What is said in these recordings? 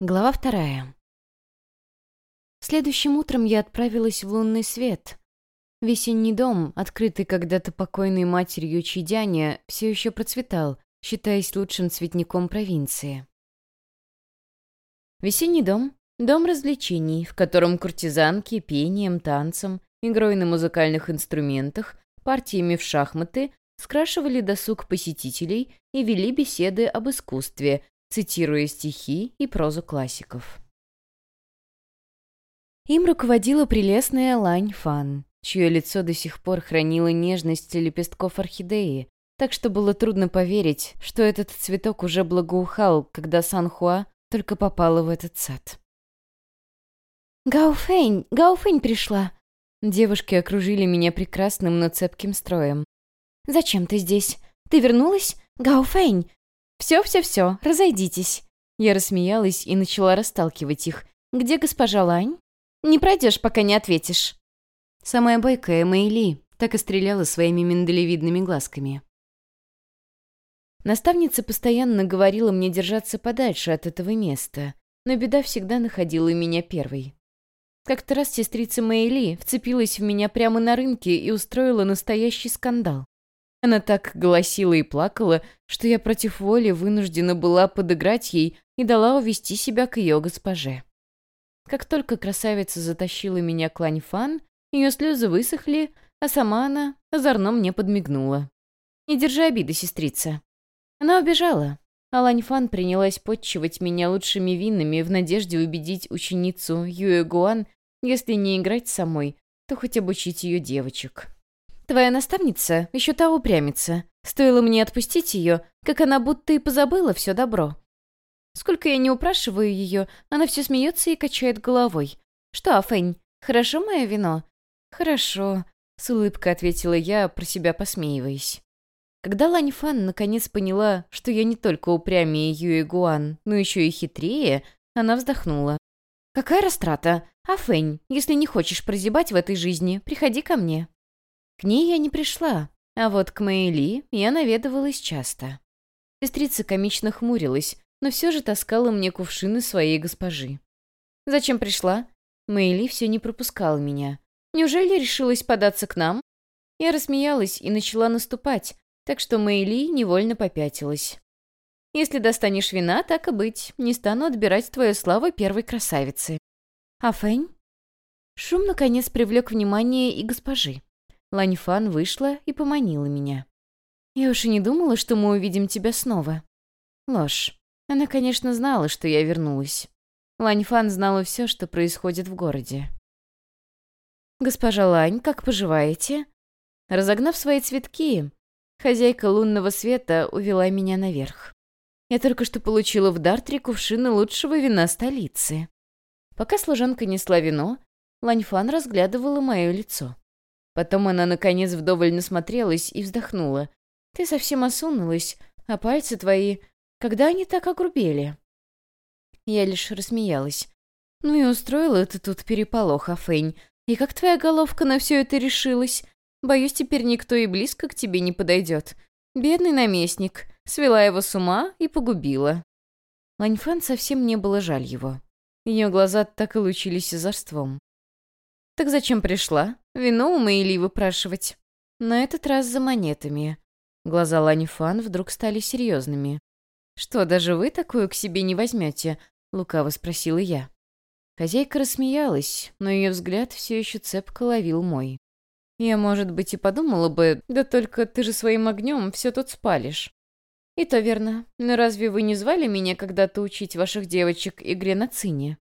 Глава вторая. Следующим утром я отправилась в лунный свет. Весенний дом, открытый когда-то покойной матерью Чидяня, все еще процветал, считаясь лучшим цветником провинции. Весенний дом — дом развлечений, в котором куртизанки пением, танцем, игрой на музыкальных инструментах, партиями в шахматы скрашивали досуг посетителей и вели беседы об искусстве, цитируя стихи и прозу классиков. Им руководила прелестная Лань Фан, чье лицо до сих пор хранило нежность лепестков орхидеи, так что было трудно поверить, что этот цветок уже благоухал, когда Сан-Хуа только попала в этот сад. «Гауфэнь! Гауфэнь пришла!» Девушки окружили меня прекрасным, но цепким строем. «Зачем ты здесь? Ты вернулась? Гауфэнь! «Все-все-все, разойдитесь». Я рассмеялась и начала расталкивать их. «Где госпожа Лань?» «Не пройдешь, пока не ответишь». Самая бойкая Мэйли так и стреляла своими миндалевидными глазками. Наставница постоянно говорила мне держаться подальше от этого места, но беда всегда находила меня первой. Как-то раз сестрица Мэйли вцепилась в меня прямо на рынке и устроила настоящий скандал. Она так голосила и плакала, что я против воли вынуждена была подыграть ей и дала увести себя к ее госпоже. Как только красавица затащила меня к Ланьфан, ее слезы высохли, а сама она озорно мне подмигнула. «Не держи обиды, сестрица». Она убежала, а Ланьфан принялась подчивать меня лучшими винами в надежде убедить ученицу Юэ Гуан, если не играть самой, то хоть обучить ее девочек. Твоя наставница еще та упрямится. Стоило мне отпустить ее, как она будто и позабыла все добро. Сколько я не упрашиваю ее, она все смеется и качает головой. «Что, Афэнь, хорошо мое вино?» «Хорошо», — с улыбкой ответила я, про себя посмеиваясь. Когда Лань Фан наконец поняла, что я не только упрямее Юэ Гуан, но еще и хитрее, она вздохнула. «Какая растрата? Афэнь, если не хочешь прозябать в этой жизни, приходи ко мне». К ней я не пришла, а вот к Мэйли я наведывалась часто. Сестрица комично хмурилась, но все же таскала мне кувшины своей госпожи. «Зачем пришла?» Мэйли все не пропускала меня. «Неужели решилась податься к нам?» Я рассмеялась и начала наступать, так что Мэйли невольно попятилась. «Если достанешь вина, так и быть, не стану отбирать твою славу первой красавицы». «А Фэнь?» Шум, наконец, привлек внимание и госпожи. Ланьфан вышла и поманила меня. «Я уж и не думала, что мы увидим тебя снова». Ложь. Она, конечно, знала, что я вернулась. Ланьфан знала все, что происходит в городе. «Госпожа Лань, как поживаете?» Разогнав свои цветки, хозяйка лунного света увела меня наверх. Я только что получила в дар три кувшина лучшего вина столицы. Пока служанка несла вино, Ланьфан разглядывала мое лицо. Потом она, наконец, вдоволь насмотрелась и вздохнула. «Ты совсем осунулась, а пальцы твои... Когда они так огрубели?» Я лишь рассмеялась. «Ну и устроила это тут переполох, Афэнь. И как твоя головка на все это решилась? Боюсь, теперь никто и близко к тебе не подойдет. Бедный наместник. Свела его с ума и погубила». Ланьфан совсем не было жаль его. Ее глаза так и лучились озорством. «Так зачем пришла? Вино у Мэйли выпрашивать?» На этот раз за монетами. Глаза Лани Фан вдруг стали серьезными. «Что, даже вы такую к себе не возьмете?» — лукаво спросила я. Хозяйка рассмеялась, но ее взгляд все еще цепко ловил мой. Я, может быть, и подумала бы, да только ты же своим огнем все тут спалишь. И то верно. Но разве вы не звали меня когда-то учить ваших девочек игре на цине?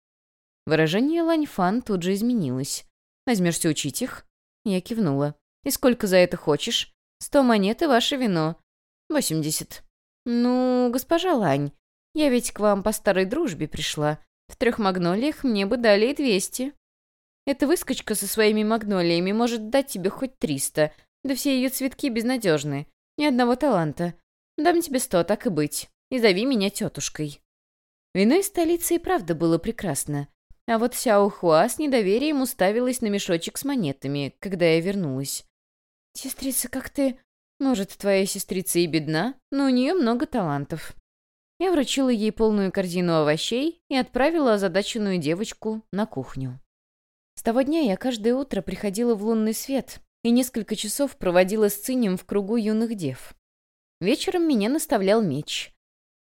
Выражение Ланьфан тут же изменилось. Возьмешься учить их?» Я кивнула. «И сколько за это хочешь?» «Сто монет и ваше вино». «Восемьдесят». «Ну, госпожа Лань, я ведь к вам по старой дружбе пришла. В трех магнолиях мне бы дали и двести». «Эта выскочка со своими магнолиями может дать тебе хоть триста, да все ее цветки безнадежны. Ни одного таланта. Дам тебе сто, так и быть. И зови меня тетушкой». Вино из столицы и правда было прекрасно. А вот Сяо Хуа с недоверием уставилась на мешочек с монетами, когда я вернулась. «Сестрица, как ты...» «Может, твоя сестрица и бедна, но у нее много талантов». Я вручила ей полную корзину овощей и отправила озадаченную девочку на кухню. С того дня я каждое утро приходила в лунный свет и несколько часов проводила с Цинем в кругу юных дев. Вечером меня наставлял меч.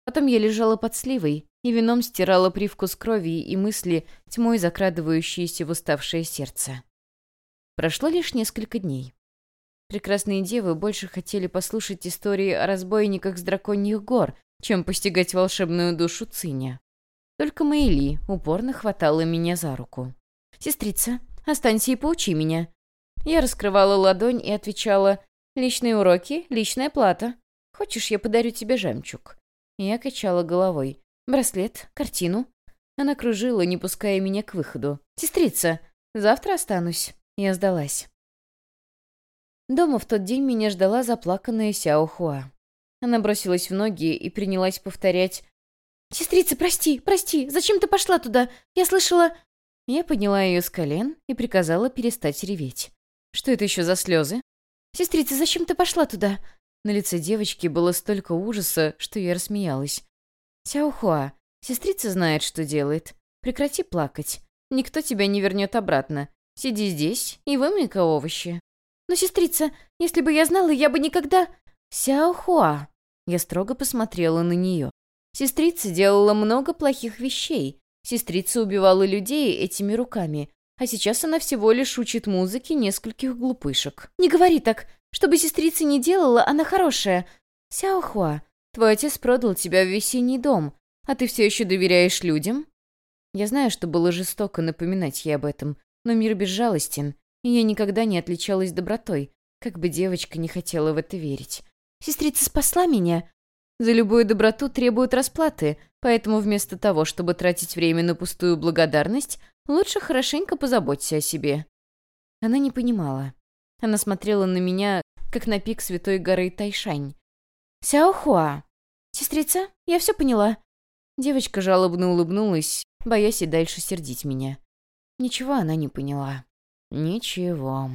Потом я лежала под сливой и вином стирала привкус крови и мысли, тьмой закрадывающиеся в уставшее сердце. Прошло лишь несколько дней. Прекрасные девы больше хотели послушать истории о разбойниках с драконьих гор, чем постигать волшебную душу Циня. Только Мэйли упорно хватала меня за руку. «Сестрица, останься и поучи меня». Я раскрывала ладонь и отвечала «Личные уроки, личная плата. Хочешь, я подарю тебе жемчуг?» Я качала головой. «Браслет, картину». Она кружила, не пуская меня к выходу. «Сестрица, завтра останусь». Я сдалась. Дома в тот день меня ждала заплаканная Сяо Хуа. Она бросилась в ноги и принялась повторять «Сестрица, прости, прости, зачем ты пошла туда? Я слышала...» Я подняла ее с колен и приказала перестать реветь. «Что это еще за слезы?» «Сестрица, зачем ты пошла туда?» На лице девочки было столько ужаса, что я рассмеялась. «Сяохуа, сестрица знает, что делает. Прекрати плакать. Никто тебя не вернет обратно. Сиди здесь и вымой-ка овощи». «Но, сестрица, если бы я знала, я бы никогда...» «Сяохуа!» Я строго посмотрела на нее. Сестрица делала много плохих вещей. Сестрица убивала людей этими руками. А сейчас она всего лишь учит музыке нескольких глупышек. «Не говори так! Что бы сестрица не делала, она хорошая. Сяохуа, твой отец продал тебя в весенний дом, а ты все еще доверяешь людям?» Я знаю, что было жестоко напоминать ей об этом, но мир безжалостен, и я никогда не отличалась добротой, как бы девочка не хотела в это верить. Сестрица спасла меня. За любую доброту требуют расплаты, поэтому вместо того, чтобы тратить время на пустую благодарность, лучше хорошенько позаботься о себе». Она не понимала. Она смотрела на меня, как на пик святой горы Тайшань. «Сяохуа! Сестрица, я все поняла». Девочка жалобно улыбнулась, боясь и дальше сердить меня. Ничего она не поняла. Ничего.